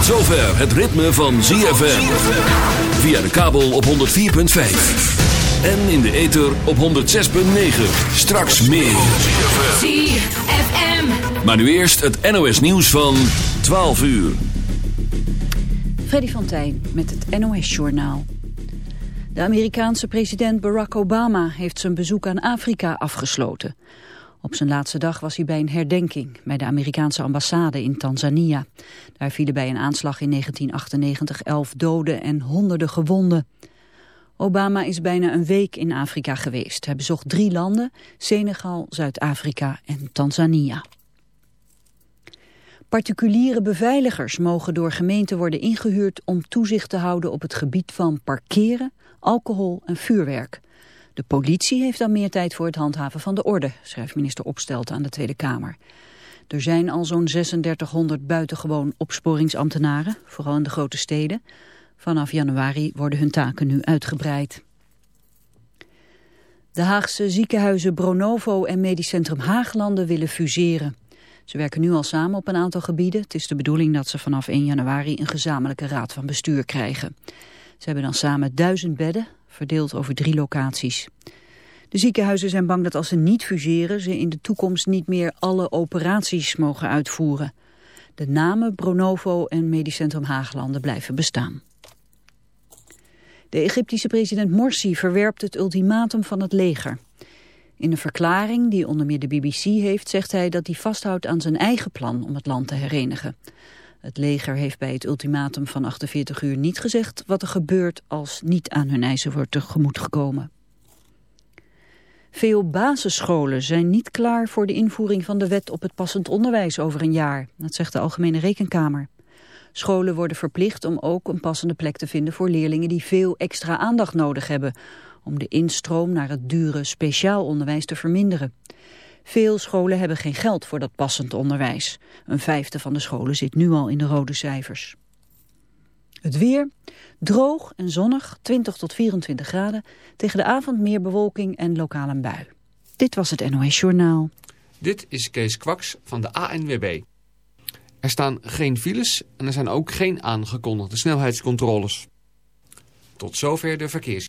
tot zover het ritme van ZFM. Via de kabel op 104.5. En in de ether op 106.9. Straks meer. ZFM. Maar nu eerst het NOS nieuws van 12 uur. Freddy van Tijn met het NOS Journaal. De Amerikaanse president Barack Obama heeft zijn bezoek aan Afrika afgesloten. Op zijn laatste dag was hij bij een herdenking bij de Amerikaanse ambassade in Tanzania. Daar vielen bij een aanslag in 1998 elf doden en honderden gewonden. Obama is bijna een week in Afrika geweest. Hij bezocht drie landen, Senegal, Zuid-Afrika en Tanzania. Particuliere beveiligers mogen door gemeenten worden ingehuurd om toezicht te houden op het gebied van parkeren, alcohol en vuurwerk. De politie heeft dan meer tijd voor het handhaven van de orde, schrijft minister Opstelten aan de Tweede Kamer. Er zijn al zo'n 3600 buitengewoon opsporingsambtenaren, vooral in de grote steden. Vanaf januari worden hun taken nu uitgebreid. De Haagse ziekenhuizen Bronovo en Medisch Centrum Haaglanden willen fuseren. Ze werken nu al samen op een aantal gebieden. Het is de bedoeling dat ze vanaf 1 januari een gezamenlijke raad van bestuur krijgen. Ze hebben dan samen duizend bedden, verdeeld over drie locaties. De ziekenhuizen zijn bang dat als ze niet fuseren... ze in de toekomst niet meer alle operaties mogen uitvoeren. De namen Bronovo en Medisch Centrum Haaglanden blijven bestaan. De Egyptische president Morsi verwerpt het ultimatum van het leger. In een verklaring die onder meer de BBC heeft... zegt hij dat hij vasthoudt aan zijn eigen plan om het land te herenigen. Het leger heeft bij het ultimatum van 48 uur niet gezegd wat er gebeurt als niet aan hun eisen wordt tegemoet gekomen. Veel basisscholen zijn niet klaar voor de invoering van de wet op het passend onderwijs over een jaar. Dat zegt de Algemene Rekenkamer. Scholen worden verplicht om ook een passende plek te vinden voor leerlingen die veel extra aandacht nodig hebben. Om de instroom naar het dure speciaal onderwijs te verminderen. Veel scholen hebben geen geld voor dat passend onderwijs. Een vijfde van de scholen zit nu al in de rode cijfers. Het weer, droog en zonnig, 20 tot 24 graden. Tegen de avond meer bewolking en lokaal een bui. Dit was het NOS Journaal. Dit is Kees Kwaks van de ANWB. Er staan geen files en er zijn ook geen aangekondigde snelheidscontroles. Tot zover de verkeers.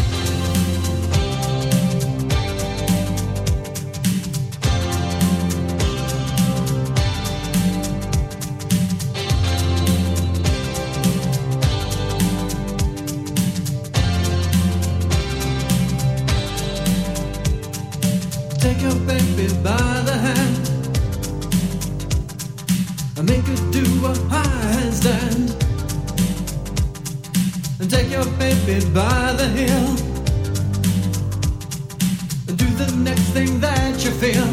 The next thing that you feel.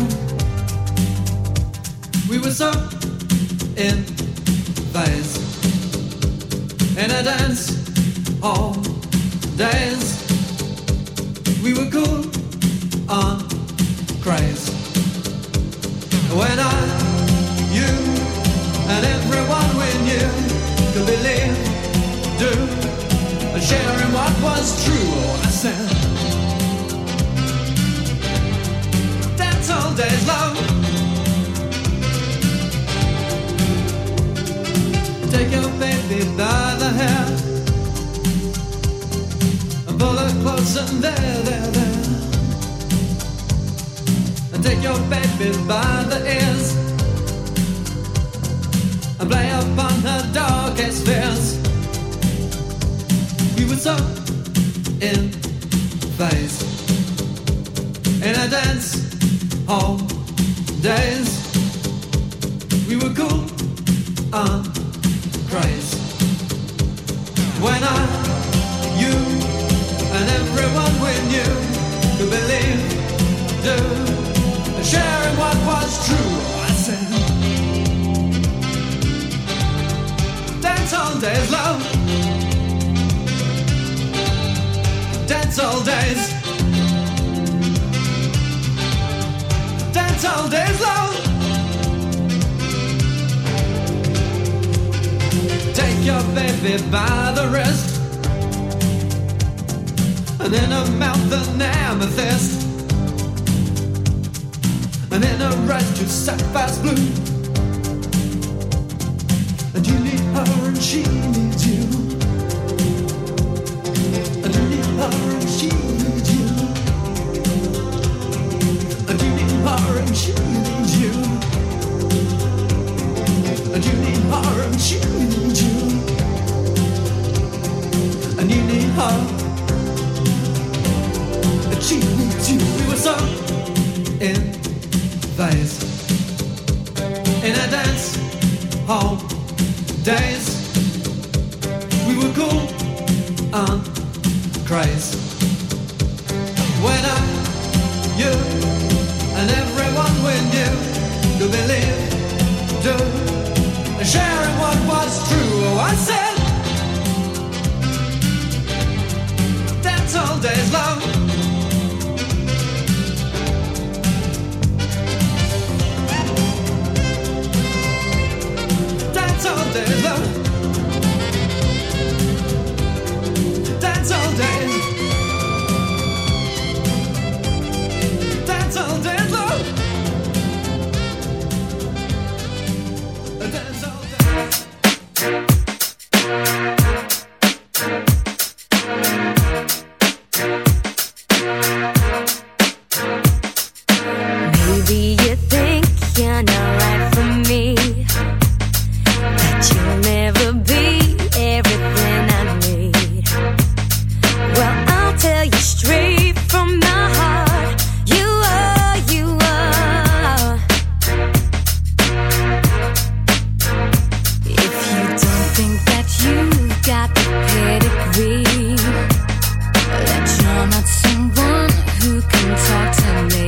We were so in phase in a dance hall days. We were cool on craze. When I, you, and everyone we knew could believe, do, and sharing what was true. Oh, I said, days love. Take your baby by the hair and pull her close and there, there, there. And take your baby by the ears and play upon her darkest fears. We were so in phase in a dance hall days. We were cool on craze. When I, you, and everyone we knew could believe, do, and sharing what was true. I said, dance hall days, love. Dance hall days. All days, long. Take your baby by the wrist And in her mouth an amethyst And in her eyes two sapphires blue someone who can talk to me.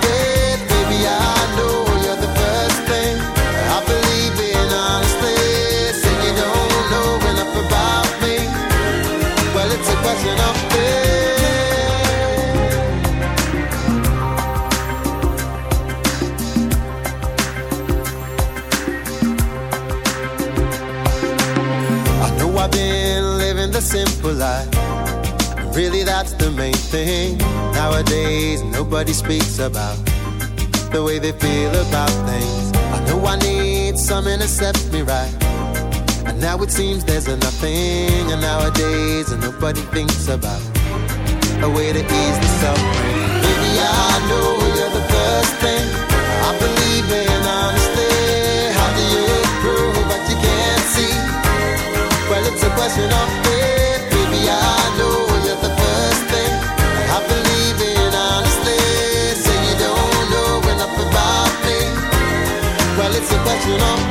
simple life. Really, that's the main thing. Nowadays, nobody speaks about the way they feel about things. I know I need something to set me right. And now it seems there's a nothing. And nowadays, nobody thinks about a way to ease the suffering. Baby, I know you're the first thing I believe in honestly. How do you prove you can't see? Well, it's a question of Well, it's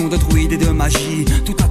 Quelques incantations de druides et de magie,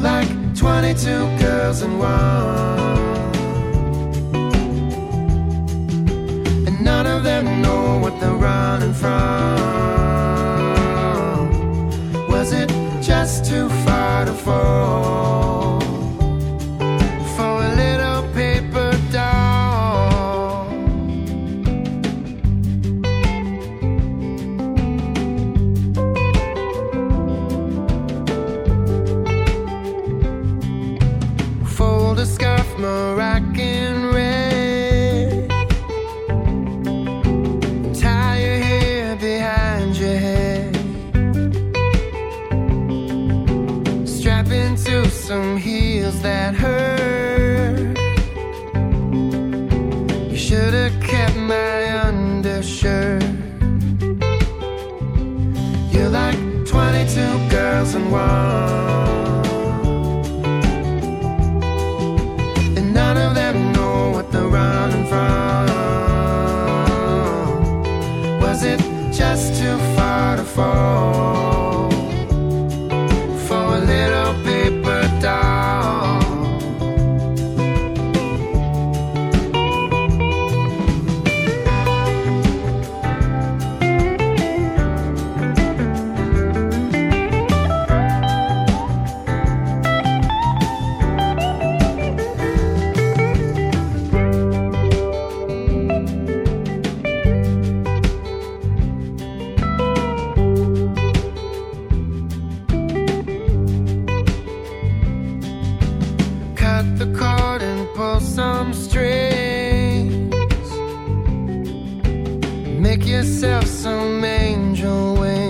You're like 22 girls in one. And none of them know what they're running from. Make yourself some angel wings.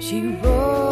she rose.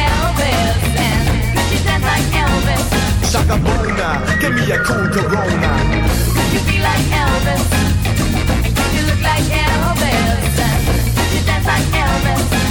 And could you dance like Elvis? Shaka Bona, give me a cool Corona. Could you be like Elvis? And could you look like Elvis? And could you dance like Elvis?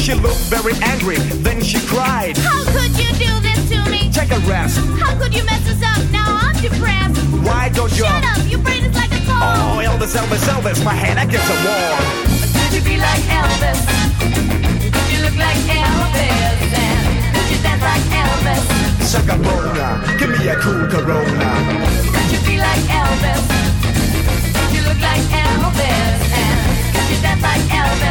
She looked very angry, then she cried. How could you do this to me? Take a rest. How could you mess us up? Now I'm depressed. Why don't you? Shut up, your brain is like a car. Oh, Elvis, Elvis, Elvis, my head against the wall. Could you be like Elvis? Could you look like Elvis? And could you dance like Elvis? Shaka Bona, give me a cool Corona. Could you be like Elvis?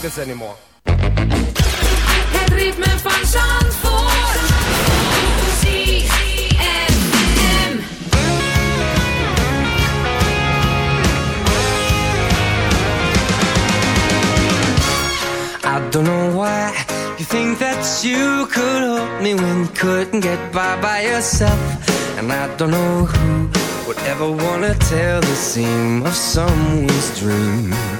I this anymore. Het ritme van. I don't know why you think that you could help me when you couldn't get by by yourself. And I don't know who would ever wanna tell the seam of someone's dream.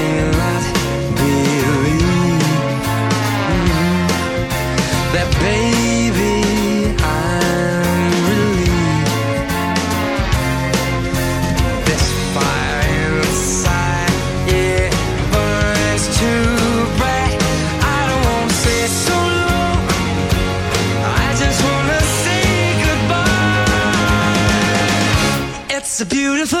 It's a beautiful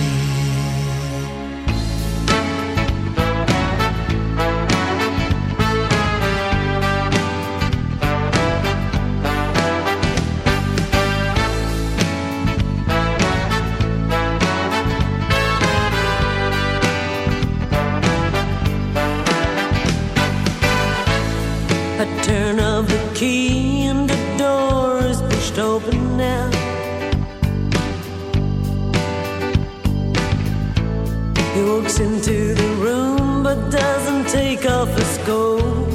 Take off his coat.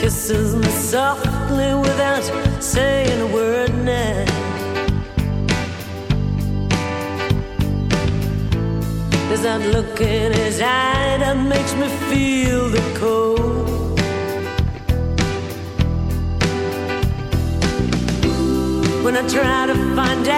Kisses me softly without saying a word now. There's that look in his eye that makes me feel the cold. When I try to find out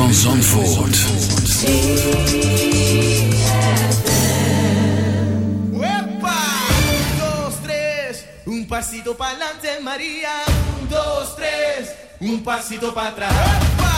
van Zandvoort. Un, dos, tres, un pasito para adelante, María. Un, dos, tres, un pasito para atrás.